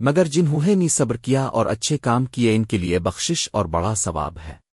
مگر جنہوں نے صبر کیا اور اچھے کام کیے ان کے لیے بخشش اور بڑا ثواب ہے۔